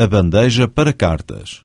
a bandeja para cartas.